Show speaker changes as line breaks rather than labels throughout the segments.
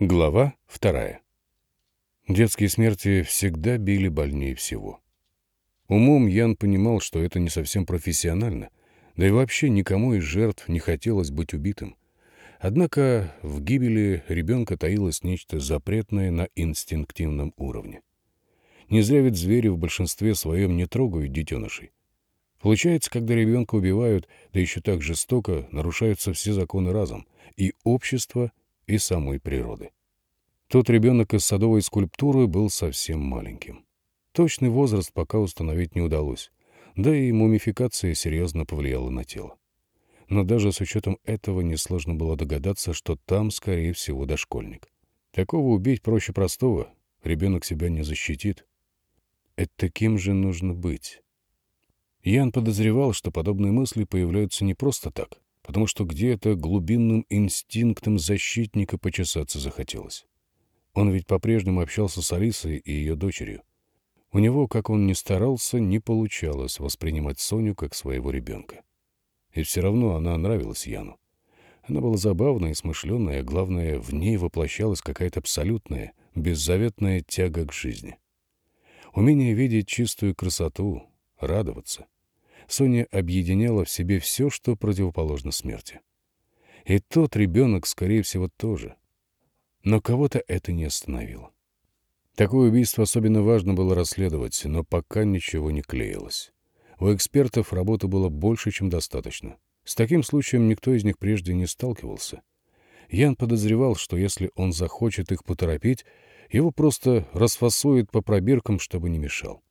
Глава вторая. Детские смерти всегда били больнее всего. Умом Ян понимал, что это не совсем профессионально, да и вообще никому из жертв не хотелось быть убитым. Однако в гибели ребенка таилось нечто запретное на инстинктивном уровне. Не зря ведь звери в большинстве своем не трогают детенышей. Получается, когда ребенка убивают, да еще так жестоко, нарушаются все законы разом, и общество, и самой природы. Тот ребенок из садовой скульптуры был совсем маленьким. Точный возраст пока установить не удалось, да и мумификация серьезно повлияла на тело. Но даже с учетом этого несложно было догадаться, что там, скорее всего, дошкольник. Такого убить проще простого, ребенок себя не защитит. Это таким же нужно быть. Ян подозревал, что подобные мысли появляются не просто так потому что где-то глубинным инстинктом защитника почесаться захотелось. Он ведь по-прежнему общался с Алисой и ее дочерью. У него, как он ни старался, не получалось воспринимать Соню как своего ребенка. И все равно она нравилась Яну. Она была забавная и смышленная, главное, в ней воплощалась какая-то абсолютная, беззаветная тяга к жизни. Умение видеть чистую красоту, радоваться — Соня объединяла в себе все, что противоположно смерти. И тот ребенок, скорее всего, тоже. Но кого-то это не остановило. Такое убийство особенно важно было расследовать, но пока ничего не клеилось. У экспертов работы было больше, чем достаточно. С таким случаем никто из них прежде не сталкивался. Ян подозревал, что если он захочет их поторопить, его просто расфасует по пробиркам, чтобы не мешал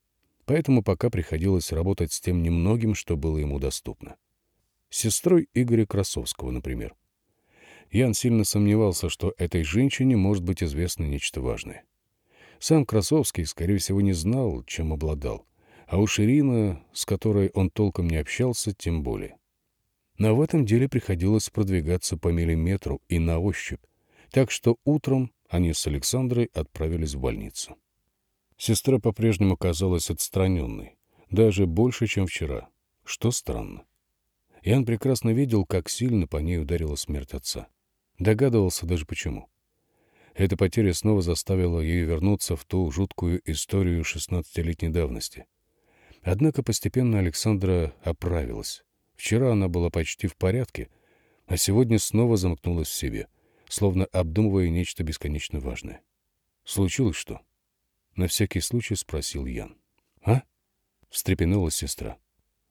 поэтому пока приходилось работать с тем немногим, что было ему доступно. С сестрой Игоря Красовского, например. Ян сильно сомневался, что этой женщине может быть известно нечто важное. Сам Красовский, скорее всего, не знал, чем обладал, а уж Ирина, с которой он толком не общался, тем более. Но в этом деле приходилось продвигаться по миллиметру и на ощупь, так что утром они с Александрой отправились в больницу. Сестра по-прежнему казалась отстраненной, даже больше, чем вчера, что странно. Ян прекрасно видел, как сильно по ней ударила смерть отца. Догадывался даже почему. Эта потеря снова заставила ее вернуться в ту жуткую историю шестнадцатилетней давности. Однако постепенно Александра оправилась. Вчера она была почти в порядке, а сегодня снова замкнулась в себе, словно обдумывая нечто бесконечно важное. Случилось что? На всякий случай спросил Ян. «А?» — встрепенулась сестра.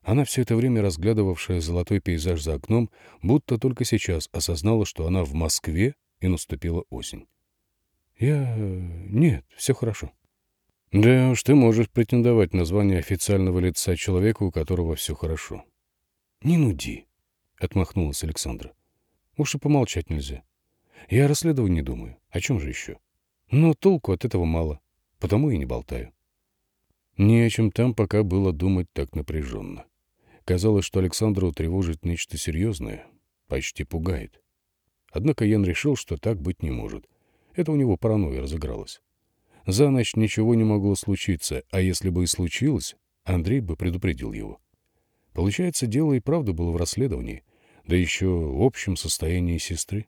Она все это время разглядывавшая золотой пейзаж за окном, будто только сейчас осознала, что она в Москве и наступила осень. «Я... нет, все хорошо». «Да уж ты можешь претендовать на звание официального лица человека, у которого все хорошо». «Не нуди», — отмахнулась Александра. «Уж и помолчать нельзя. Я о расследовании думаю. О чем же еще? Но толку от этого мало потому и не болтаю. Не о чем там пока было думать так напряженно. Казалось, что Александру тревожит нечто серьезное, почти пугает. Однако Ян решил, что так быть не может. Это у него паранойя разыгралась. За ночь ничего не могло случиться, а если бы и случилось, Андрей бы предупредил его. Получается, дело и правда было в расследовании, да еще в общем состоянии сестры.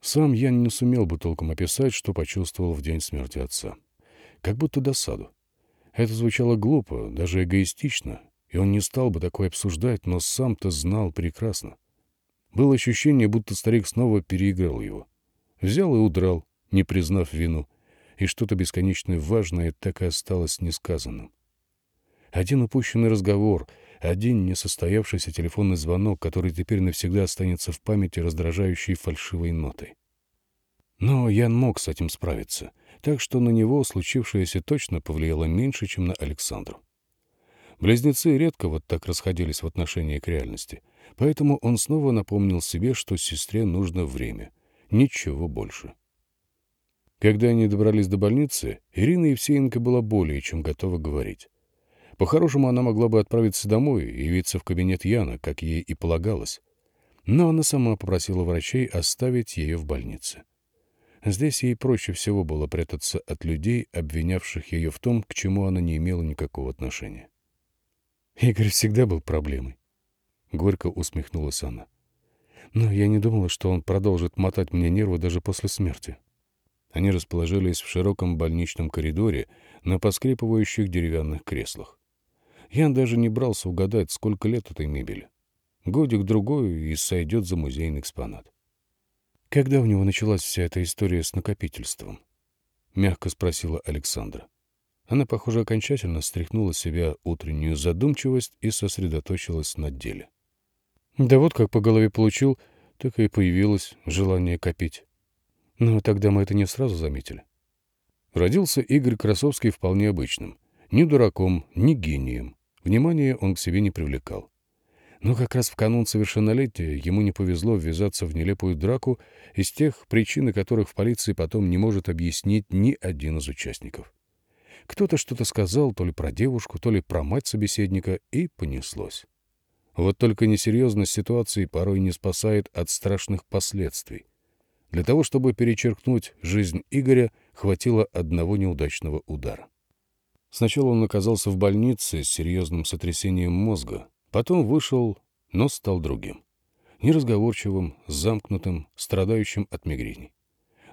Сам Ян не сумел бы толком описать, что почувствовал в день смерти отца как будто досаду. Это звучало глупо, даже эгоистично, и он не стал бы такое обсуждать, но сам-то знал прекрасно. Было ощущение, будто старик снова переиграл его. Взял и удрал, не признав вину, и что-то бесконечно важное так и осталось несказанным. Один упущенный разговор, один несостоявшийся телефонный звонок, который теперь навсегда останется в памяти раздражающей фальшивой нотой. Но Ян мог с этим справиться — так что на него случившееся точно повлияло меньше, чем на Александру. Близнецы редко вот так расходились в отношении к реальности, поэтому он снова напомнил себе, что сестре нужно время, ничего больше. Когда они добрались до больницы, Ирина Евсеенко была более чем готова говорить. По-хорошему, она могла бы отправиться домой и явиться в кабинет Яна, как ей и полагалось. Но она сама попросила врачей оставить ее в больнице. Здесь ей проще всего было прятаться от людей, обвинявших ее в том, к чему она не имела никакого отношения. Игорь всегда был проблемой. Горько усмехнулась она. Но я не думала, что он продолжит мотать мне нервы даже после смерти. Они расположились в широком больничном коридоре на поскрипывающих деревянных креслах. Ян даже не брался угадать, сколько лет этой мебели. Годик-другой и сойдет за музейный экспонат. «Когда у него началась вся эта история с накопительством?» — мягко спросила Александра. Она, похоже, окончательно стряхнула с себя утреннюю задумчивость и сосредоточилась на деле. Да вот как по голове получил, так и появилось желание копить. Но тогда мы это не сразу заметили. Родился Игорь Красовский вполне обычным. Ни дураком, ни гением. Внимания он к себе не привлекал. Но как раз в канун совершеннолетия ему не повезло ввязаться в нелепую драку из тех, причины которых в полиции потом не может объяснить ни один из участников. Кто-то что-то сказал то ли про девушку, то ли про мать собеседника, и понеслось. Вот только несерьезность ситуации порой не спасает от страшных последствий. Для того, чтобы перечеркнуть жизнь Игоря, хватило одного неудачного удара. Сначала он оказался в больнице с серьезным сотрясением мозга, потом вышел, но стал другим. Неразговорчивым, замкнутым, страдающим от мигрени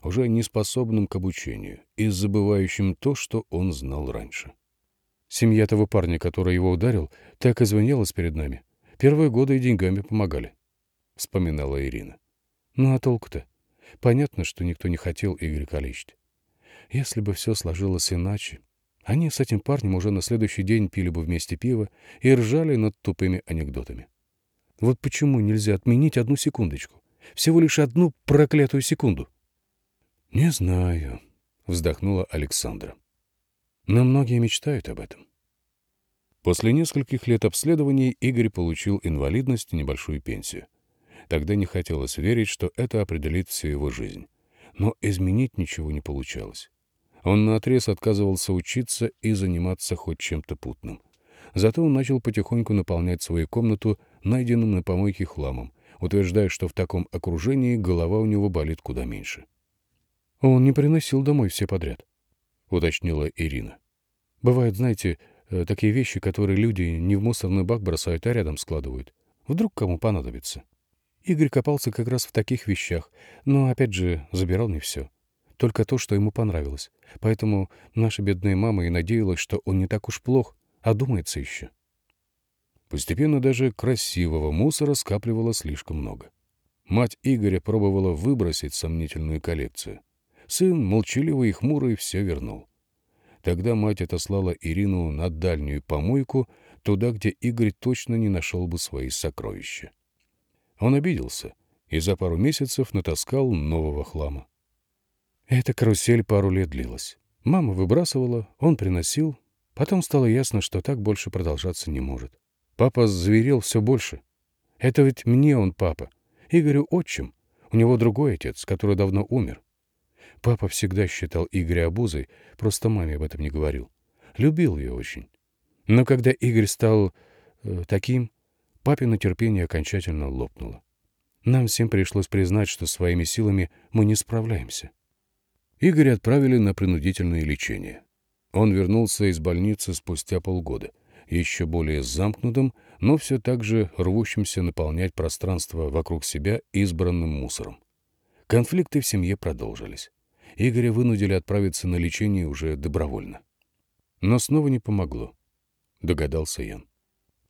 уже неспособным к обучению и забывающим то, что он знал раньше. Семья того парня, который его ударил, так извинялась перед нами. Первые годы и деньгами помогали, — вспоминала Ирина. Ну а толку-то? Понятно, что никто не хотел Игоря калечить. Если бы все сложилось иначе, они с этим парнем уже на следующий день пили бы вместе пиво и ржали над тупыми анекдотами. Вот почему нельзя отменить одну секундочку? Всего лишь одну проклятую секунду. «Не знаю», — вздохнула Александра. «Но многие мечтают об этом». После нескольких лет обследований Игорь получил инвалидность и небольшую пенсию. Тогда не хотелось верить, что это определит всю его жизнь. Но изменить ничего не получалось. Он наотрез отказывался учиться и заниматься хоть чем-то путным. Зато он начал потихоньку наполнять свою комнату найденным на помойке хламом, утверждая, что в таком окружении голова у него болит куда меньше. «Он не приносил домой все подряд», — уточнила Ирина. «Бывают, знаете, э, такие вещи, которые люди не в мусорный бак бросают, а рядом складывают. Вдруг кому понадобится». Игорь копался как раз в таких вещах, но, опять же, забирал не все. Только то, что ему понравилось. Поэтому наша бедная мама и надеялась, что он не так уж плох, а думается еще. Постепенно даже красивого мусора скапливало слишком много. Мать Игоря пробовала выбросить сомнительную коллекцию. Сын, молчаливый и хмурый, все вернул. Тогда мать отослала Ирину на дальнюю помойку, туда, где Игорь точно не нашел бы свои сокровища. Он обиделся и за пару месяцев натаскал нового хлама. Эта карусель пару лет длилась. Мама выбрасывала, он приносил. Потом стало ясно, что так больше продолжаться не может. Папа зверел все больше. Это ведь мне он папа. Игорю отчим. У него другой отец, который давно умер. Папа всегда считал Игоря обузой, просто маме об этом не говорил. Любил ее очень. Но когда Игорь стал э, таким, папино терпение окончательно лопнуло. Нам всем пришлось признать, что своими силами мы не справляемся. Игоря отправили на принудительное лечение. Он вернулся из больницы спустя полгода, еще более замкнутым, но все так же рвущимся наполнять пространство вокруг себя избранным мусором. Конфликты в семье продолжились. Игоря вынудили отправиться на лечение уже добровольно. Но снова не помогло, догадался Ян.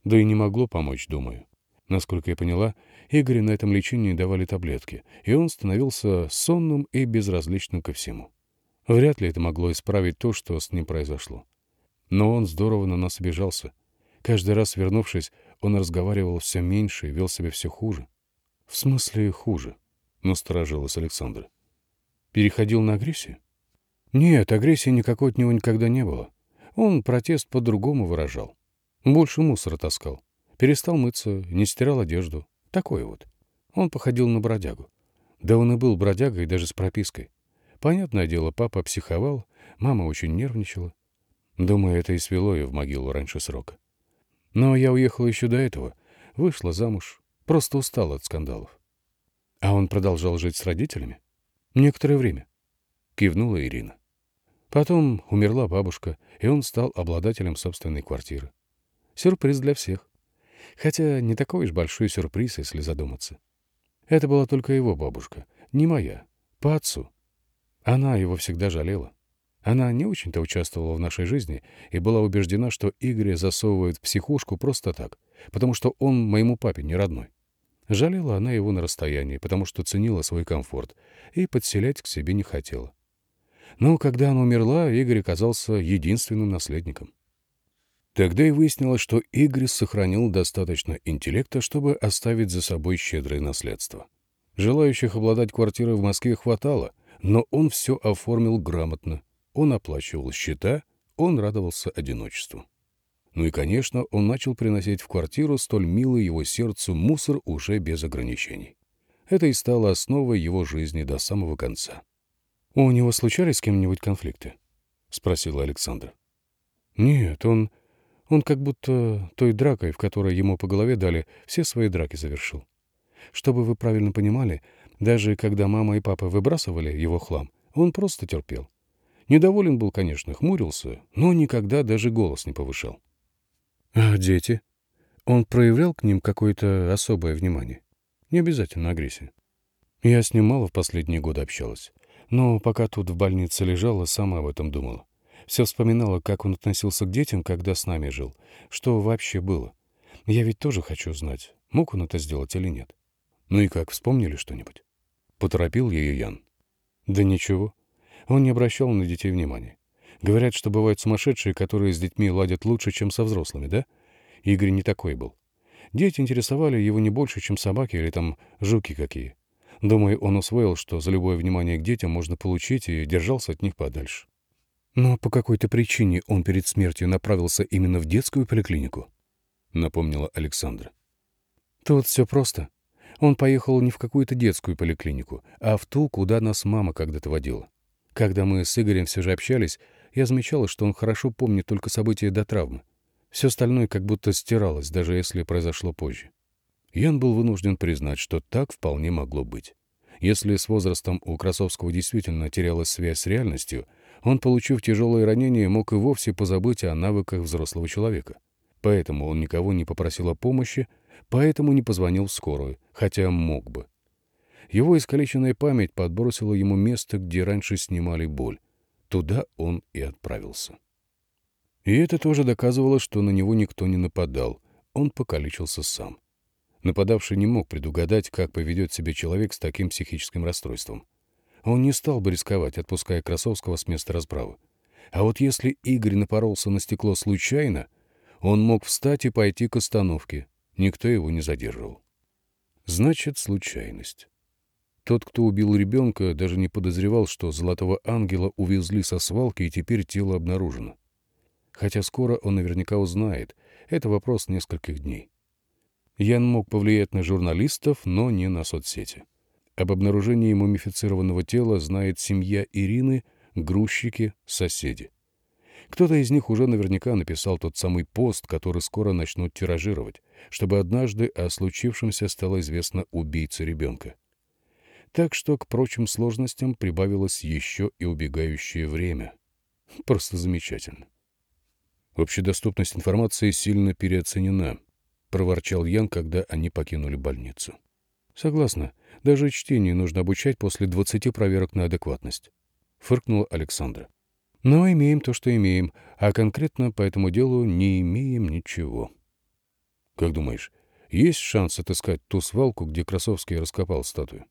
Да и не могло помочь, думаю. Насколько я поняла, Игорю на этом лечении давали таблетки, и он становился сонным и безразличным ко всему. Вряд ли это могло исправить то, что с ним произошло. Но он здорово на нас обижался. Каждый раз, вернувшись, он разговаривал все меньше и вел себя все хуже. — В смысле хуже? — насторожилась Александра. Переходил на агрессию? Нет, агрессии никакой от него никогда не было. Он протест по-другому выражал. Больше мусора таскал. Перестал мыться, не стирал одежду. Такой вот. Он походил на бродягу. Да он и был бродягой даже с пропиской. Понятное дело, папа психовал, мама очень нервничала. Думаю, это и свело ее в могилу раньше срока. Но я уехала еще до этого. Вышла замуж. Просто устала от скандалов. А он продолжал жить с родителями? Некоторое время. Кивнула Ирина. Потом умерла бабушка, и он стал обладателем собственной квартиры. Сюрприз для всех. Хотя не такой уж большой сюрприз, если задуматься. Это была только его бабушка, не моя, по отцу. Она его всегда жалела. Она не очень-то участвовала в нашей жизни и была убеждена, что Игоря засовывают в психушку просто так, потому что он моему папе не родной. Жалела она его на расстоянии, потому что ценила свой комфорт и подселять к себе не хотела. Но когда она умерла, Игорь оказался единственным наследником. Тогда и выяснилось, что Игорь сохранил достаточно интеллекта, чтобы оставить за собой щедрое наследство. Желающих обладать квартирой в Москве хватало, но он все оформил грамотно. Он оплачивал счета, он радовался одиночеству. Ну и, конечно, он начал приносить в квартиру столь милый его сердцу мусор уже без ограничений. Это и стало основой его жизни до самого конца. «У него случались с кем-нибудь конфликты?» — спросила Александра. «Нет, он... он как будто той дракой, в которой ему по голове дали, все свои драки завершил. Чтобы вы правильно понимали, даже когда мама и папа выбрасывали его хлам, он просто терпел. Недоволен был, конечно, хмурился, но никогда даже голос не повышал. А дети? Он проявлял к ним какое-то особое внимание? Не обязательно агрессия. Я с ним мало в последние годы общалась. Но пока тут в больнице лежала, сама об этом думала. Все вспоминала, как он относился к детям, когда с нами жил. Что вообще было. Я ведь тоже хочу знать, мог он это сделать или нет. Ну и как, вспомнили что-нибудь? Поторопил ее Ян. Да ничего. Он не обращал на детей внимания. Говорят, что бывают сумасшедшие, которые с детьми ладят лучше, чем со взрослыми, да? Игорь не такой был. Дети интересовали его не больше, чем собаки или там жуки какие. Думаю, он усвоил, что за любое внимание к детям можно получить и держался от них подальше. Но по какой-то причине он перед смертью направился именно в детскую поликлинику, напомнила Александра. Тут все просто. Он поехал не в какую-то детскую поликлинику, а в ту, куда нас мама когда-то водила. Когда мы с Игорем все же общались, я замечала, что он хорошо помнит только события до травмы. Все остальное как будто стиралось, даже если произошло позже. Ян был вынужден признать, что так вполне могло быть. Если с возрастом у Красовского действительно терялась связь с реальностью, он, получив тяжелое ранение, мог и вовсе позабыть о навыках взрослого человека. Поэтому он никого не попросил о помощи, поэтому не позвонил в скорую, хотя мог бы. Его искалеченная память подбросила ему место, где раньше снимали боль. Туда он и отправился. И это тоже доказывало, что на него никто не нападал. Он покалечился сам. Нападавший не мог предугадать, как поведет себя человек с таким психическим расстройством. Он не стал бы рисковать, отпуская Красовского с места расправы. А вот если Игорь напоролся на стекло случайно, он мог встать и пойти к остановке. Никто его не задерживал. Значит, случайность. Тот, кто убил ребенка, даже не подозревал, что золотого ангела увезли со свалки и теперь тело обнаружено. Хотя скоро он наверняка узнает. Это вопрос нескольких дней. Ян мог повлиять на журналистов, но не на соцсети. Об обнаружении мумифицированного тела знает семья Ирины, грузчики, соседи. Кто-то из них уже наверняка написал тот самый пост, который скоро начнут тиражировать, чтобы однажды о случившемся стало известно убийце ребенка. Так что к прочим сложностям прибавилось еще и убегающее время. Просто замечательно. Общедоступность информации сильно переоценена, проворчал Ян, когда они покинули больницу. Согласна. Даже чтение нужно обучать после двадцати проверок на адекватность. Фыркнула Александра. Но имеем то, что имеем, а конкретно по этому делу не имеем ничего. Как думаешь, есть шанс отыскать ту свалку, где Красовский раскопал статую?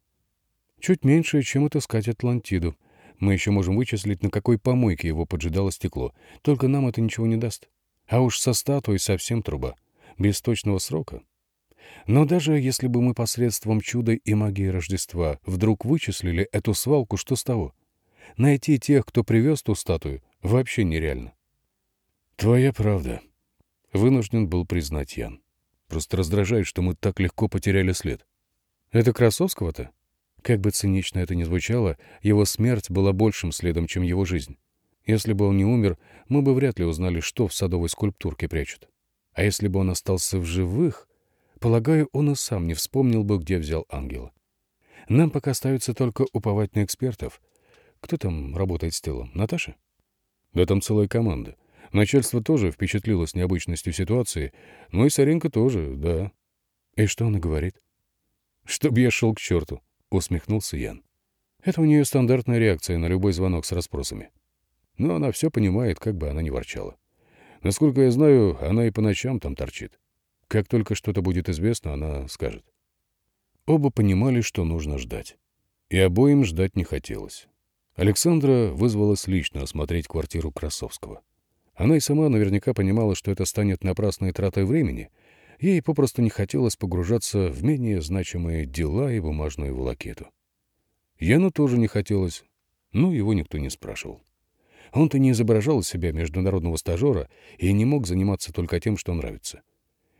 Чуть меньше, чем отыскать Атлантиду. Мы еще можем вычислить, на какой помойке его поджидало стекло. Только нам это ничего не даст. А уж со статуей совсем труба. Без точного срока. Но даже если бы мы посредством чуда и магии Рождества вдруг вычислили эту свалку, что с того? Найти тех, кто привез ту статую, вообще нереально. Твоя правда. Вынужден был признать Ян. Просто раздражает, что мы так легко потеряли след. Это Красовского-то? Как бы цинично это ни звучало, его смерть была большим следом, чем его жизнь. Если бы он не умер, мы бы вряд ли узнали, что в садовой скульптурке прячут. А если бы он остался в живых, полагаю, он и сам не вспомнил бы, где взял ангела. Нам пока остается только уповать на экспертов. Кто там работает с телом? Наташа? Да там целая команда. Начальство тоже впечатлилось необычностью ситуации, ну и Саренко тоже, да. И что она говорит? Чтоб я шел к черту, — усмехнулся Ян. Это у нее стандартная реакция на любой звонок с расспросами. Но она все понимает, как бы она ни ворчала. Насколько я знаю, она и по ночам там торчит. Как только что-то будет известно, она скажет. Оба понимали, что нужно ждать. И обоим ждать не хотелось. Александра вызвалась лично осмотреть квартиру Красовского. Она и сама наверняка понимала, что это станет напрасной тратой времени. Ей попросту не хотелось погружаться в менее значимые дела и бумажную волокету. Яну тоже не хотелось, но его никто не спрашивал. Он-то не изображал из себя международного стажера и не мог заниматься только тем, что нравится.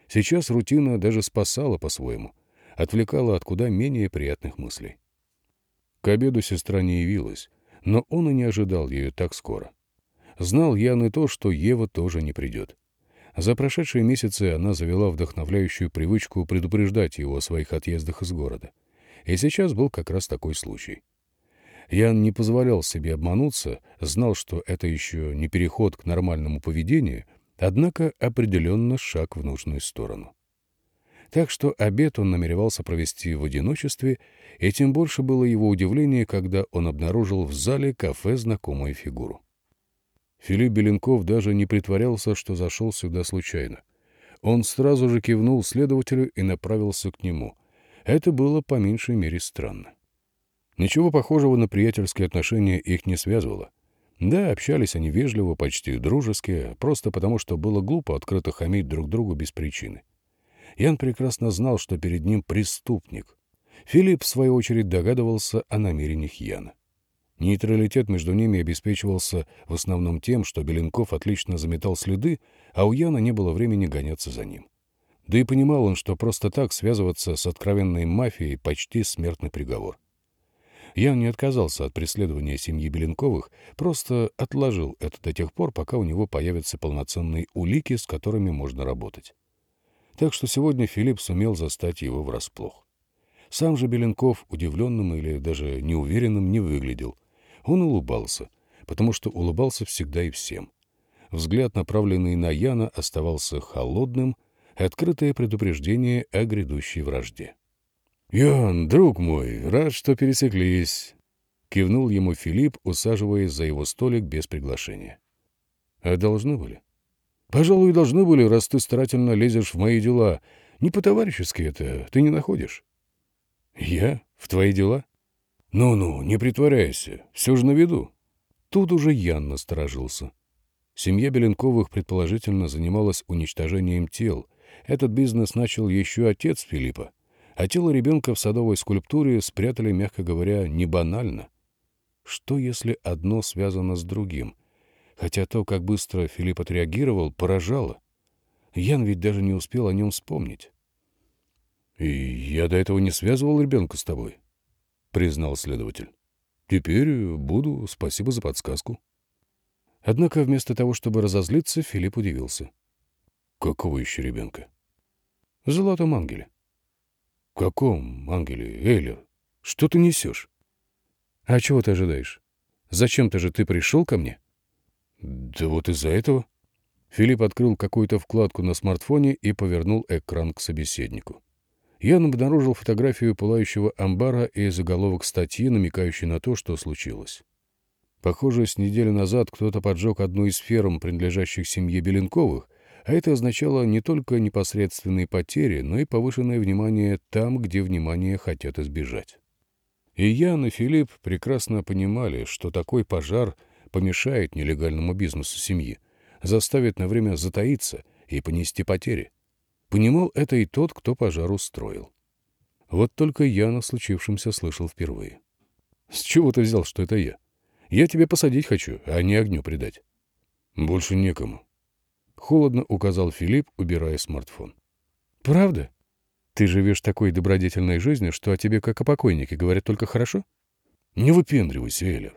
Сейчас рутина даже спасала по-своему, отвлекала от куда менее приятных мыслей. К обеду сестра не явилась, но он и не ожидал ее так скоро. Знал Ян и то, что Ева тоже не придет. За прошедшие месяцы она завела вдохновляющую привычку предупреждать его о своих отъездах из города. И сейчас был как раз такой случай. Ян не позволял себе обмануться, знал, что это еще не переход к нормальному поведению, однако определенно шаг в нужную сторону. Так что обед он намеревался провести в одиночестве, и тем больше было его удивление, когда он обнаружил в зале кафе знакомую фигуру. Филипп Беленков даже не притворялся, что зашел сюда случайно. Он сразу же кивнул следователю и направился к нему. Это было по меньшей мере странно. Ничего похожего на приятельские отношения их не связывало. Да, общались они вежливо, почти дружески, просто потому, что было глупо открыто хамить друг другу без причины. Ян прекрасно знал, что перед ним преступник. Филипп, в свою очередь, догадывался о намерениях Яна. Нейтралитет между ними обеспечивался в основном тем, что Беленков отлично заметал следы, а у Яна не было времени гоняться за ним. Да и понимал он, что просто так связываться с откровенной мафией почти смертный приговор. Ян не отказался от преследования семьи Беленковых, просто отложил это до тех пор, пока у него появятся полноценные улики, с которыми можно работать. Так что сегодня Филипп сумел застать его врасплох. Сам же Беленков удивленным или даже неуверенным не выглядел. Он улыбался, потому что улыбался всегда и всем. Взгляд, направленный на Яна, оставался холодным, открытое предупреждение о грядущей вражде. «Ян, друг мой, рад, что пересеклись», — кивнул ему Филипп, усаживаясь за его столик без приглашения. «А должны были?» «Пожалуй, должны были, раз ты старательно лезешь в мои дела. Не по-товарищески это, ты не находишь?» «Я? В твои дела?» «Ну-ну, не притворяйся, все же на виду». Тут уже Ян насторожился. Семья Беленковых, предположительно, занималась уничтожением тел. Этот бизнес начал еще отец Филиппа а тело ребенка в садовой скульптуре спрятали, мягко говоря, не банально. Что, если одно связано с другим? Хотя то, как быстро Филипп отреагировал, поражало. Ян ведь даже не успел о нем вспомнить. «И я до этого не связывал ребенка с тобой», — признал следователь. «Теперь буду. Спасибо за подсказку». Однако вместо того, чтобы разозлиться, Филипп удивился. «Какого еще ребенка?» «В золотом ангеле». «Каком ангеле, Эйлер? Что ты несешь?» «А чего ты ожидаешь? Зачем-то же ты пришел ко мне?» «Да вот из-за этого». Филипп открыл какую-то вкладку на смартфоне и повернул экран к собеседнику. Я обнаружил фотографию пылающего амбара и заголовок статьи, намекающий на то, что случилось. Похоже, с недели назад кто-то поджег одну из ферм, принадлежащих семье Беленковых, а это означало не только непосредственные потери, но и повышенное внимание там, где внимание хотят избежать. И Ян, и Филипп прекрасно понимали, что такой пожар помешает нелегальному бизнесу семьи, заставит на время затаиться и понести потери. Понимал это и тот, кто пожар устроил. Вот только Ян о случившемся слышал впервые. «С чего ты взял, что это я? Я тебе посадить хочу, а не огню придать». «Больше некому», Холодно указал Филипп, убирая смартфон. «Правда? Ты живешь такой добродетельной жизнью, что о тебе, как о покойнике, говорят только хорошо?» «Не выпендривайся, Эйлер.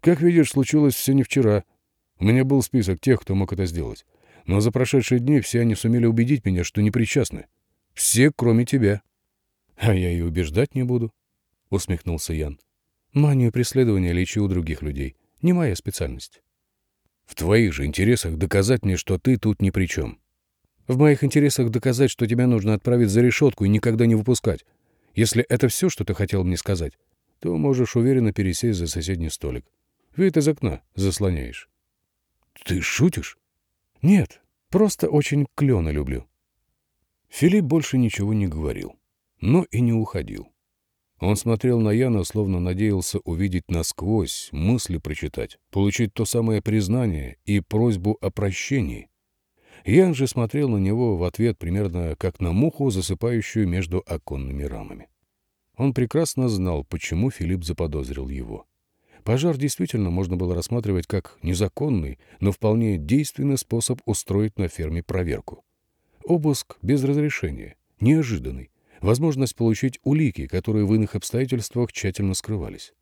Как видишь, случилось все не вчера. У меня был список тех, кто мог это сделать. Но за прошедшие дни все они сумели убедить меня, что не причастны. Все, кроме тебя». «А я и убеждать не буду», — усмехнулся Ян. «Манию преследования лечу у других людей. Не моя специальность». В твоих же интересах доказать мне, что ты тут ни при чем. В моих интересах доказать, что тебя нужно отправить за решетку и никогда не выпускать. Если это все, что ты хотел мне сказать, то можешь уверенно пересесть за соседний столик. Вид из окна заслоняешь. — Ты шутишь? — Нет, просто очень клёно люблю. Филипп больше ничего не говорил, но и не уходил. Он смотрел на Яна, словно надеялся увидеть насквозь, мысли прочитать, получить то самое признание и просьбу о прощении. Ян же смотрел на него в ответ примерно как на муху, засыпающую между оконными рамами. Он прекрасно знал, почему Филипп заподозрил его. Пожар действительно можно было рассматривать как незаконный, но вполне действенный способ устроить на ферме проверку. Обыск без разрешения, неожиданный, возможность получить улики, которые в иных обстоятельствах тщательно скрывались.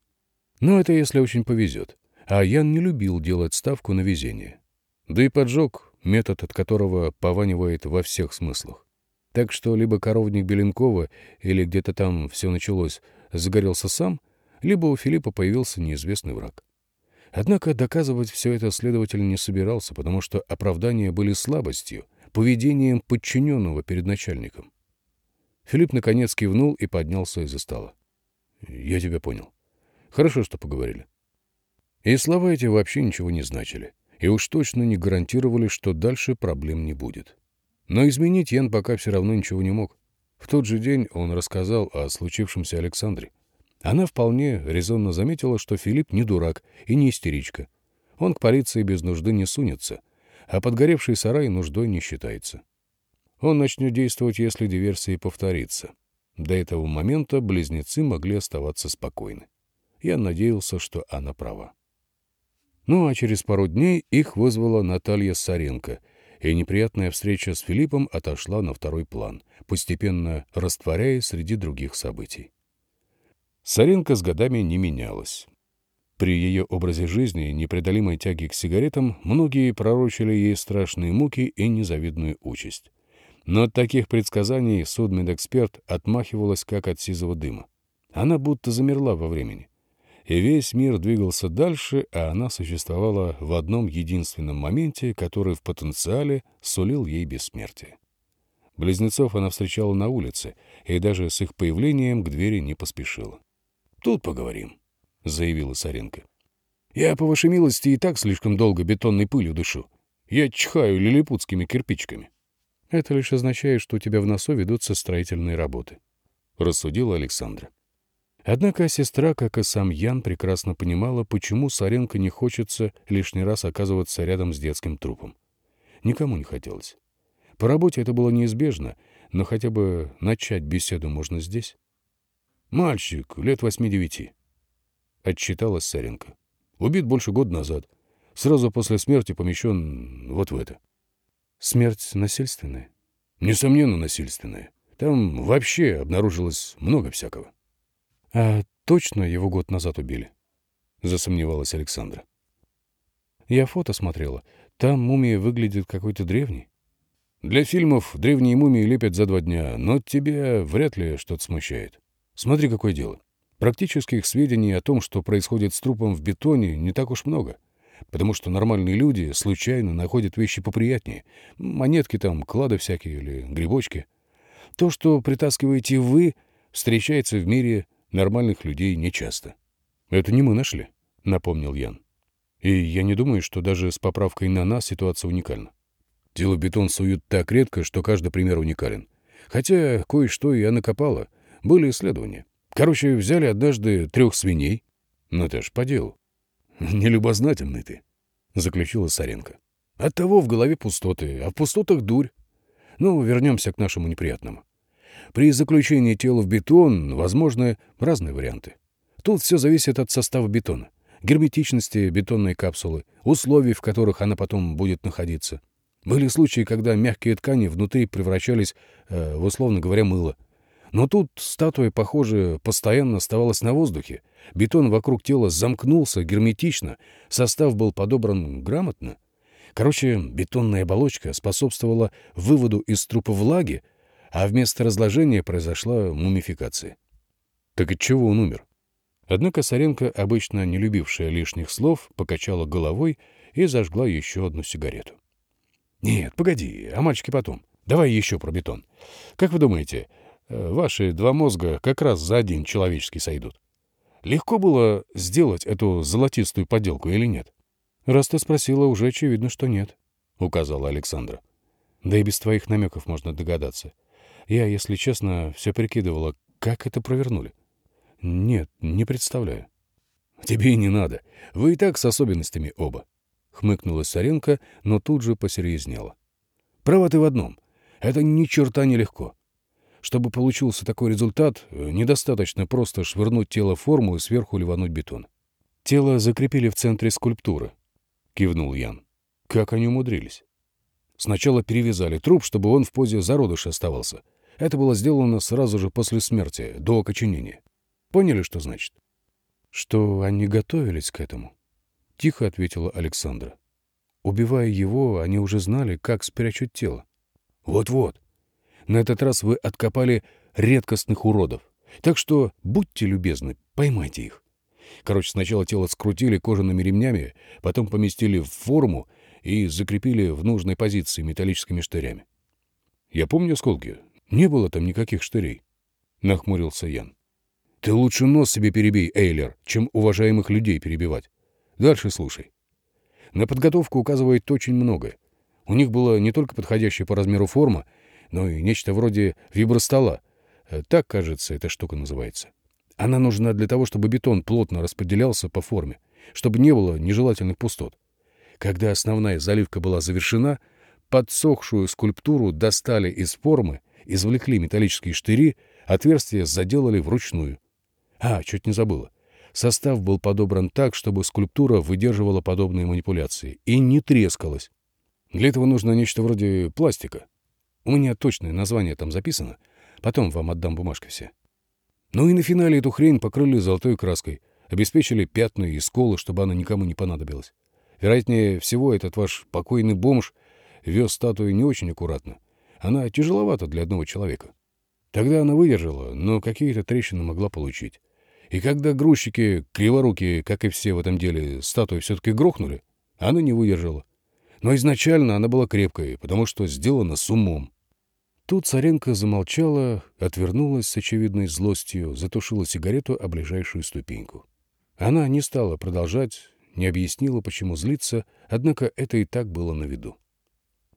Но это если очень повезет. А Ян не любил делать ставку на везение. Да и поджог — метод, от которого пованивает во всех смыслах. Так что либо коровник Беленкова или где-то там все началось загорелся сам, либо у Филиппа появился неизвестный враг. Однако доказывать все это следователь не собирался, потому что оправдания были слабостью, поведением подчиненного перед начальником. Филипп наконец кивнул и поднялся из-за стола. «Я тебя понял. Хорошо, что поговорили». И слова эти вообще ничего не значили, и уж точно не гарантировали, что дальше проблем не будет. Но изменить Ян пока все равно ничего не мог. В тот же день он рассказал о случившемся Александре. Она вполне резонно заметила, что Филипп не дурак и не истеричка. Он к полиции без нужды не сунется, а подгоревший сарай нуждой не считается. Он начнет действовать, если диверсия повторится. До этого момента близнецы могли оставаться спокойны. Я надеялся, что она права. Ну а через пару дней их вызвала Наталья Саренко, и неприятная встреча с Филиппом отошла на второй план, постепенно растворяясь среди других событий. Саренко с годами не менялась. При ее образе жизни и непреодолимой тяге к сигаретам многие пророчили ей страшные муки и незавидную участь. Но от таких предсказаний судмедэксперт отмахивалась, как от сизого дыма. Она будто замерла во времени. И весь мир двигался дальше, а она существовала в одном единственном моменте, который в потенциале сулил ей бессмертие. Близнецов она встречала на улице, и даже с их появлением к двери не поспешила. «Тут поговорим», — заявила Саренко. «Я, по вашей милости, и так слишком долго бетонной пылью дышу. Я чихаю лилипутскими кирпичиками». Это лишь означает, что у тебя в носу ведутся строительные работы», — рассудила Александра. Однако сестра, как и сам Ян, прекрасно понимала, почему Саренко не хочется лишний раз оказываться рядом с детским трупом. Никому не хотелось. По работе это было неизбежно, но хотя бы начать беседу можно здесь. «Мальчик, лет восьми-девяти», — отчиталась Саренко. «Убит больше года назад. Сразу после смерти помещен вот в это». Смерть насильственная? Несомненно, насильственная. Там вообще обнаружилось много всякого. А точно его год назад убили? Засомневалась Александра. Я фото смотрела. Там мумия выглядит какой-то древней. Для фильмов древние мумии лепят за два дня, но тебя вряд ли что-то смущает. Смотри, какое дело. Практических сведений о том, что происходит с трупом в бетоне, не так уж много потому что нормальные люди случайно находят вещи поприятнее. Монетки там, клады всякие или грибочки. То, что притаскиваете вы, встречается в мире нормальных людей нечасто. Это не мы нашли, — напомнил Ян. И я не думаю, что даже с поправкой на нас ситуация уникальна. Дело бетон суют так редко, что каждый пример уникален. Хотя кое-что я накопала. Были исследования. Короче, взяли однажды трех свиней. Ну, это ж по делу. «Нелюбознательный ты», — заключила Саренко. «Оттого в голове пустоты, а в пустотах дурь. Ну, вернемся к нашему неприятному. При заключении тела в бетон возможны разные варианты. Тут все зависит от состава бетона, герметичности бетонной капсулы, условий, в которых она потом будет находиться. Были случаи, когда мягкие ткани внутри превращались э, в, условно говоря, мыло — но тут статуя, похоже, постоянно оставалась на воздухе. Бетон вокруг тела замкнулся герметично, состав был подобран грамотно. Короче, бетонная оболочка способствовала выводу из трупа влаги, а вместо разложения произошла мумификация. Так от чего он умер? Однако Саренко, обычно не любившая лишних слов, покачала головой и зажгла еще одну сигарету. «Нет, погоди, а мальчики потом. Давай еще про бетон. Как вы думаете, ваши два мозга как раз за один человеческий сойдут. Легко было сделать эту золотистую подделку или нет?
Раз ты спросила, уже очевидно, что нет, — указала Александра. Да и без твоих намеков можно догадаться. Я, если честно, все прикидывала, как это провернули. Нет, не представляю.
Тебе и не надо. Вы и так с особенностями оба. Хмыкнула Саренко, но тут же посерьезнела. Права ты в одном. Это ни черта не легко. Чтобы получился такой результат, недостаточно просто швырнуть тело в форму и сверху ливануть бетон.
Тело закрепили в центре скульптуры, — кивнул Ян. Как они умудрились?
Сначала перевязали труп, чтобы он в позе зародыша оставался. Это было сделано сразу же после смерти, до окоченения. Поняли, что значит?
Что они готовились к этому? Тихо ответила Александра. Убивая его, они уже знали, как спрячут тело.
Вот-вот. На этот раз вы откопали редкостных уродов. Так что будьте любезны, поймайте их. Короче, сначала тело скрутили кожаными ремнями, потом поместили в форму и закрепили в нужной позиции металлическими штырями. Я помню осколки. Не было там никаких штырей. Нахмурился Ян. Ты лучше нос себе перебей, Эйлер, чем уважаемых людей перебивать. Дальше слушай. На подготовку указывает очень многое. У них была не только подходящая по размеру форма, но и нечто вроде вибростола. Э, так, кажется, эта штука называется. Она нужна для того, чтобы бетон плотно распределялся по форме, чтобы не было нежелательных пустот. Когда основная заливка была завершена, подсохшую скульптуру достали из формы, извлекли металлические штыри, отверстия заделали вручную. А, чуть не забыла. Состав был подобран так, чтобы скульптура выдерживала подобные манипуляции и не трескалась. Для этого нужно нечто вроде пластика. У меня точное название там записано. Потом вам отдам бумажки все. Ну и на финале эту хрень покрыли золотой краской, обеспечили пятна и сколы, чтобы она никому не понадобилась. Вероятнее всего, этот ваш покойный бомж вез статую не очень аккуратно. Она тяжеловата для одного человека. Тогда она выдержала, но какие-то трещины могла получить. И когда грузчики, криворукие, как и все в этом деле, статую все-таки грохнули, она не выдержала. Но изначально она была крепкой, потому что сделана с умом. Тут Царенко замолчала, отвернулась с очевидной злостью, затушила сигарету о ближайшую ступеньку. Она не стала продолжать, не объяснила, почему злиться, однако это и так было на виду.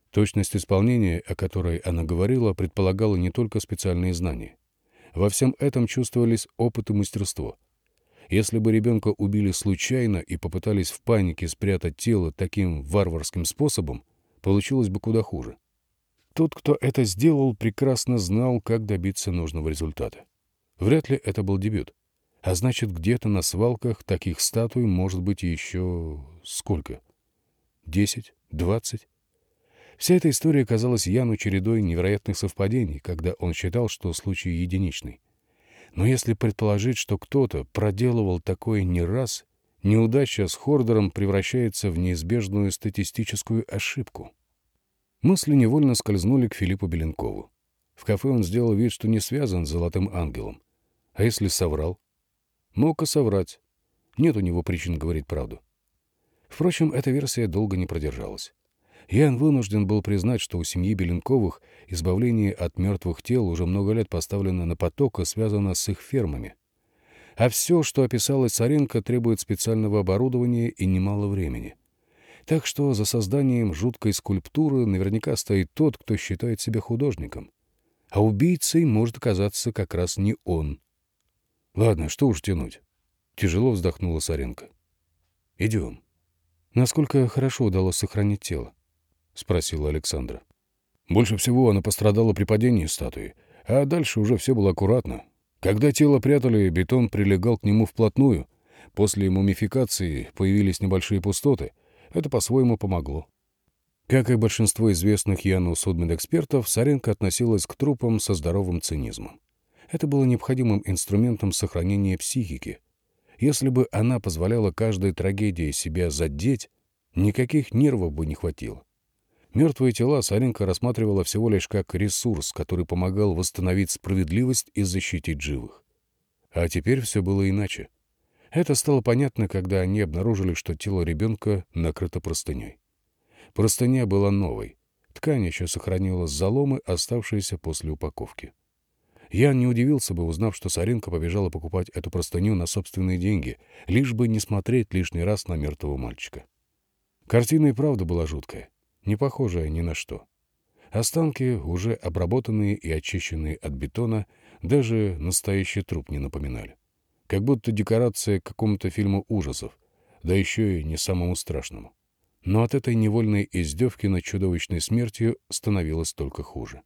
Точность исполнения, о которой она говорила, предполагала не только специальные знания. Во всем этом чувствовались опыт и мастерство. Если бы ребенка убили случайно и попытались в панике спрятать тело таким варварским способом, получилось бы куда хуже. Тот, кто это сделал, прекрасно знал, как добиться нужного результата. Вряд ли это был дебют. А значит, где-то на свалках таких статуй может быть еще... сколько? Десять? Двадцать? Вся эта история казалась Яну чередой невероятных совпадений, когда он считал, что случай единичный. Но если предположить, что кто-то проделывал такое не раз, неудача с Хордером превращается в неизбежную статистическую ошибку. Мысли невольно скользнули к Филиппу Беленкову. В кафе он сделал вид, что не связан с Золотым Ангелом. А если соврал? Мог и соврать. Нет у него причин говорить правду. Впрочем, эта версия долго не продержалась. Ян вынужден был признать, что у семьи Беленковых избавление от мертвых тел уже много лет поставлено на поток и связано с их фермами. А все, что описалось Царенко, требует специального оборудования и немало времени. Так что за созданием жуткой скульптуры наверняка стоит тот, кто считает себя художником. А убийцей может оказаться как раз не он. Ладно, что уж тянуть. Тяжело вздохнула Саренко. Идем. Насколько хорошо удалось сохранить тело? — спросила Александра. Больше всего она пострадала при падении статуи, а дальше уже все было аккуратно. Когда тело прятали, бетон прилегал к нему вплотную. После мумификации появились небольшие пустоты. Это по-своему помогло. Как и большинство известных Яну судмедэкспертов, Саренко относилась к трупам со здоровым цинизмом. Это было необходимым инструментом сохранения психики. Если бы она позволяла каждой трагедии себя задеть, никаких нервов бы не хватило. Мертвые тела Саренко рассматривала всего лишь как ресурс, который помогал восстановить справедливость и защитить живых. А теперь все было иначе. Это стало понятно, когда они обнаружили, что тело ребенка накрыто простыней. Простыня была новой. Ткань еще сохранила заломы, оставшиеся после упаковки. Я не удивился бы, узнав, что Саренко побежала покупать эту простыню на собственные деньги, лишь бы не смотреть лишний раз на мертвого мальчика. Картина и правда была жуткая, не похожая ни на что. Останки, уже обработанные и очищенные от бетона, даже настоящий труп не напоминали. Как будто декорация к какому-то фильму ужасов, да еще и не самому страшному. Но от этой невольной издевки над чудовищной смертью становилось только хуже.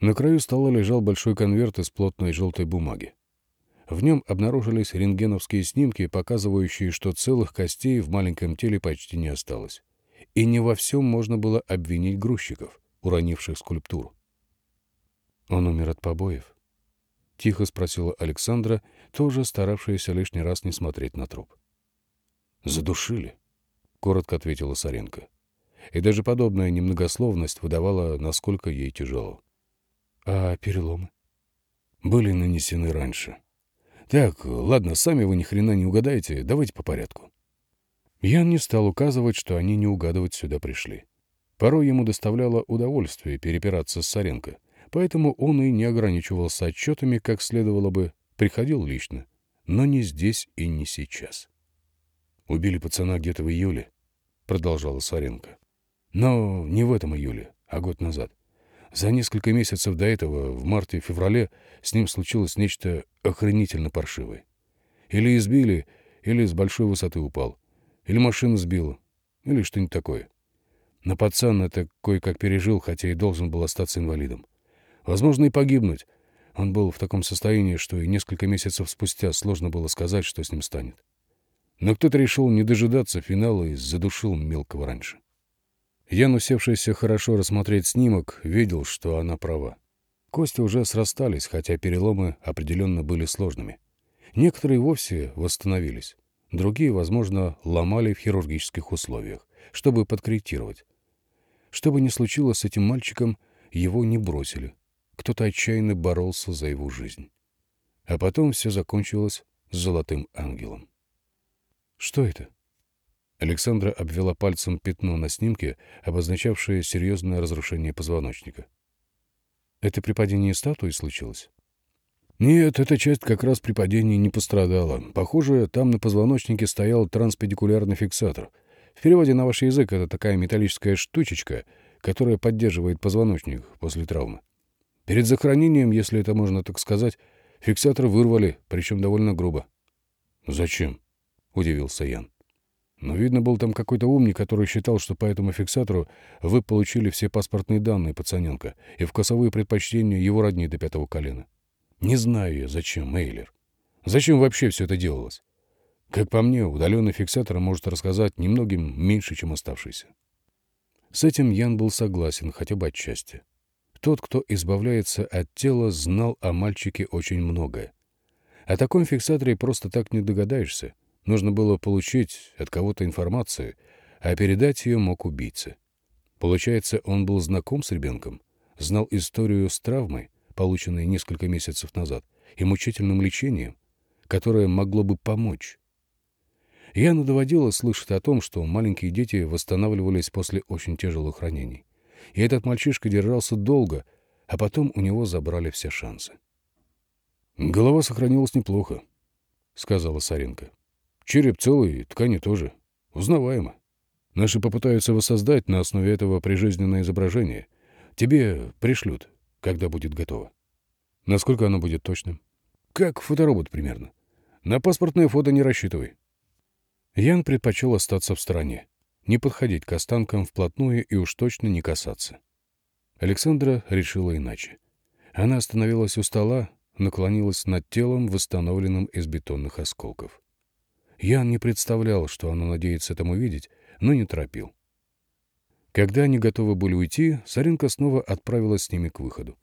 На краю стола лежал большой конверт из плотной желтой бумаги. В нем обнаружились рентгеновские снимки, показывающие, что целых костей в маленьком теле почти не осталось. И не во всем можно было обвинить грузчиков, уронивших скульптуру. «Он умер от побоев?» — тихо спросила Александра, тоже старавшаяся лишний раз не смотреть на труп. «Задушили», — коротко ответила Саренко. И даже подобная немногословность выдавала, насколько ей тяжело. А переломы? Были нанесены раньше. Так, ладно, сами вы ни хрена не угадаете, давайте по порядку. Ян не стал указывать, что они не угадывать сюда пришли. Порой ему доставляло удовольствие перепираться с Саренко, поэтому он и не ограничивался отчетами, как следовало бы, приходил лично, но не здесь и не сейчас. «Убили пацана где-то в июле», — продолжала Саренко. «Но не в этом июле, а год назад. За несколько месяцев до этого, в марте-феврале, с ним случилось нечто охренительно паршивое. Или избили, или с большой высоты упал, или машину сбила, или что-нибудь такое. Но пацан это кое-как пережил, хотя и должен был остаться инвалидом. Возможно, и погибнуть. Он был в таком состоянии, что и несколько месяцев спустя сложно было сказать, что с ним станет. Но кто-то решил не дожидаться финала и задушил мелкого раньше. Ян, усевшийся хорошо рассмотреть снимок, видел, что она права. Кости уже срастались, хотя переломы определенно были сложными. Некоторые вовсе восстановились. Другие, возможно, ломали в хирургических условиях, чтобы подкорректировать. Что бы ни случилось с этим мальчиком, его не бросили. Кто-то отчаянно боролся за его жизнь. А потом все закончилось с золотым ангелом. «Что это?» Александра обвела пальцем пятно на снимке, обозначавшее серьезное разрушение позвоночника. «Это при падении статуи случилось?» «Нет, эта часть как раз при падении не пострадала. Похоже, там на позвоночнике стоял транспедикулярный фиксатор. В переводе на ваш язык это такая металлическая штучечка, которая поддерживает позвоночник после травмы. Перед захоронением, если это можно так сказать, фиксатор вырвали, причем довольно грубо». «Зачем?» — удивился Ян. Но, видно, был там какой-то умник, который считал, что по этому фиксатору вы получили все паспортные данные пацаненка и вкусовые предпочтения его родни до пятого колена. Не знаю я, зачем, Мейлер. Зачем вообще все это делалось? Как по мне, удаленный фиксатор может рассказать немногим меньше, чем оставшийся. С этим Ян был согласен, хотя бы отчасти. Тот, кто избавляется от тела, знал о мальчике очень многое. О таком фиксаторе просто так не догадаешься — Нужно было получить от кого-то информацию, а передать ее мог убийца. Получается, он был знаком с ребенком, знал историю с травмой, полученной несколько месяцев назад, и мучительным лечением, которое могло бы помочь. Яну доводилось слышать о том, что маленькие дети восстанавливались после очень тяжелых ранений. И этот мальчишка держался долго, а потом у него забрали все шансы. «Голова сохранилась неплохо», — сказала Саренко. Череп целый, ткани тоже. Узнаваемо. Наши попытаются воссоздать на основе этого прижизненное изображение. Тебе пришлют, когда будет готово. Насколько оно будет точным? Как фоторобот примерно. На паспортное фото не рассчитывай. Ян предпочел остаться в стороне, не подходить к останкам вплотную и уж точно не касаться. Александра решила иначе. Она остановилась у стола, наклонилась над телом, восстановленным из бетонных осколков. Ян не представлял, что она надеется там увидеть, но не торопил. Когда они готовы были уйти, Саренко снова отправилась с ними к выходу.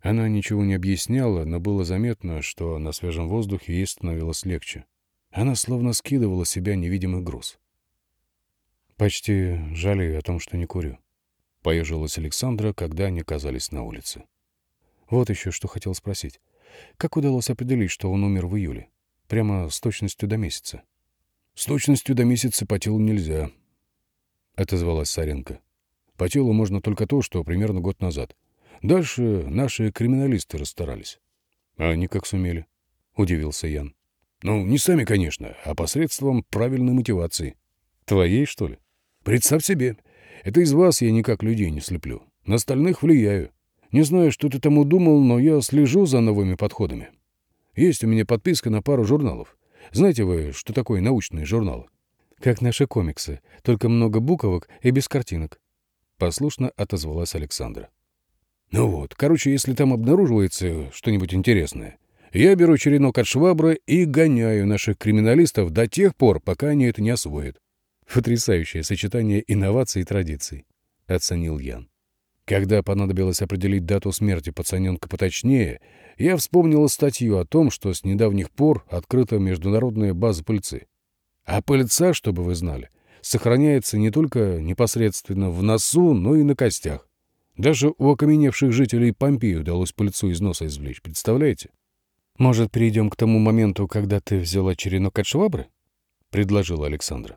Она ничего не объясняла, но было заметно, что на свежем воздухе ей становилось легче. Она словно скидывала с себя невидимый груз. «Почти жалею о том, что не курю», — поежилась Александра, когда они оказались на улице. «Вот еще что хотел спросить. Как удалось определить, что он умер в июле? Прямо с точностью до месяца?» С точностью до месяца по телу нельзя, — отозвалась Саренко. По телу можно только то, что примерно год назад. Дальше наши криминалисты расстарались. А они как сумели? Удивился Ян. Ну, не сами, конечно, а посредством правильной мотивации. Твоей, что ли? Представь себе, это из вас я никак людей не слеплю. На остальных влияю. Не знаю, что ты там удумал, но я слежу за новыми подходами. Есть у меня подписка на пару журналов. Знаете вы, что такое научные журналы?
Как наши комиксы, только много буквок и без картинок. Послушно отозвалась Александра.
Ну вот, короче, если там обнаруживается что-нибудь интересное, я беру черенок от швабры и гоняю наших криминалистов до тех пор, пока они это не освоят.
Потрясающее сочетание инноваций и традиций, — оценил Ян.
Когда понадобилось определить дату смерти пацаненка поточнее, я вспомнила статью о том, что с недавних пор открыта международная база пыльцы. А пыльца, чтобы вы знали, сохраняется не только непосредственно в носу, но и на костях. Даже у окаменевших жителей Помпеи удалось пыльцу из носа извлечь, представляете?
«Может, перейдем к тому моменту, когда ты взяла черенок от швабры?» — предложила Александра.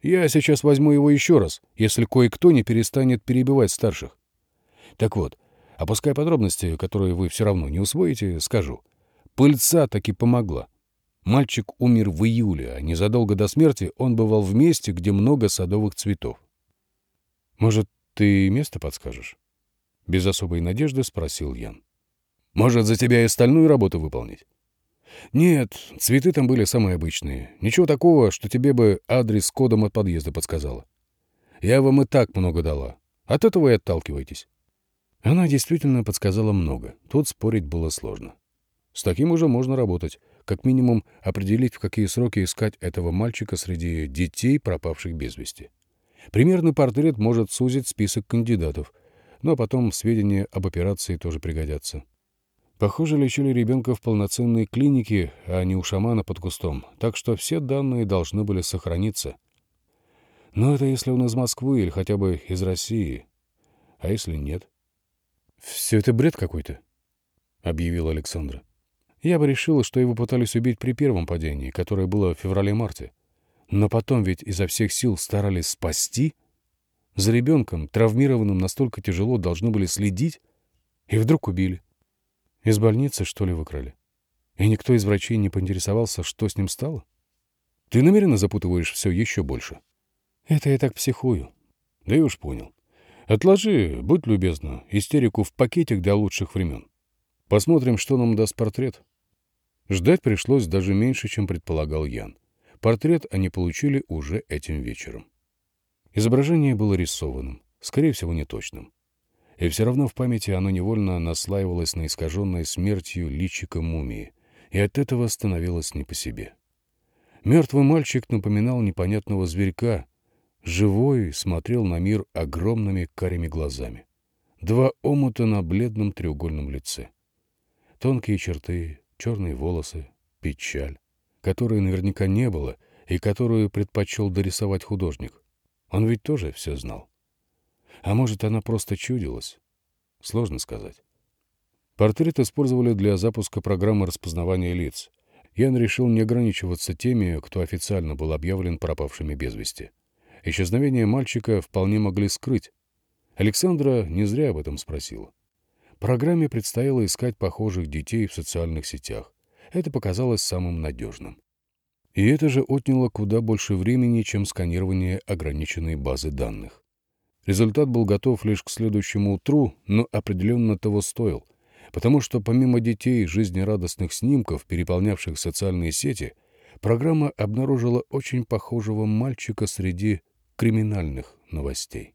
«Я сейчас возьму его еще раз, если кое-кто не перестанет перебивать старших. Так вот, опуская подробности, которые вы все равно не усвоите, скажу. Пыльца таки помогла. Мальчик умер в июле, а незадолго до смерти он бывал в месте, где много садовых цветов.
«Может, ты место подскажешь?» Без особой надежды спросил Ян.
Может, за тебя и остальную работу выполнить? Нет, цветы там были самые обычные. Ничего такого, что тебе бы адрес с кодом от подъезда подсказала. Я вам и так много дала. От этого и отталкивайтесь. Она действительно подсказала много. Тут спорить было сложно. С таким уже можно работать. Как минимум определить, в какие сроки искать этого мальчика среди детей, пропавших без вести. Примерный портрет может сузить список кандидатов, но потом сведения об операции тоже пригодятся. Похоже, лечили ребенка в полноценной клинике, а не у шамана под кустом, так что все данные должны были сохраниться. Но это если он из Москвы или хотя бы из России. А если нет?
— Все это бред какой-то, — объявил Александра. Я бы решила, что его пытались убить при первом падении, которое было в феврале-марте. Но потом ведь изо всех сил старались спасти. За ребенком, травмированным настолько тяжело, должны были следить, и вдруг убили. Из больницы, что ли, выкрали? И никто из врачей не поинтересовался, что с ним стало?
Ты намеренно запутываешь все еще больше?
Это я так психую.
Да я уж понял. Отложи, будь любезна, истерику в пакетик до лучших времен. Посмотрим, что нам даст портрет. Ждать пришлось даже меньше, чем предполагал Ян. Портрет они получили уже этим вечером. Изображение было рисованным, скорее всего, неточным. И все равно в памяти оно невольно наслаивалось на искаженное смертью личико мумии, и от этого становилось не по себе. Мертвый мальчик напоминал непонятного зверька, живой смотрел на мир огромными карими глазами. Два омута на бледном треугольном лице. Тонкие черты, черные волосы, печаль, которой наверняка не было и которую предпочел дорисовать художник. Он ведь тоже все знал. А может, она просто чудилась? Сложно сказать. Портрет использовали для запуска программы распознавания лиц. Ян решил не ограничиваться теми, кто официально был объявлен пропавшими без вести. Исчезновение мальчика вполне могли скрыть. Александра не зря об этом спросила. Программе предстояло искать похожих детей в социальных сетях. Это показалось самым надежным. И это же отняло куда больше времени, чем сканирование ограниченной базы данных. Результат был готов лишь к следующему утру, но определенно того стоил, потому что помимо детей жизнерадостных снимков, переполнявших социальные сети, программа обнаружила очень похожего мальчика среди криминальных новостей.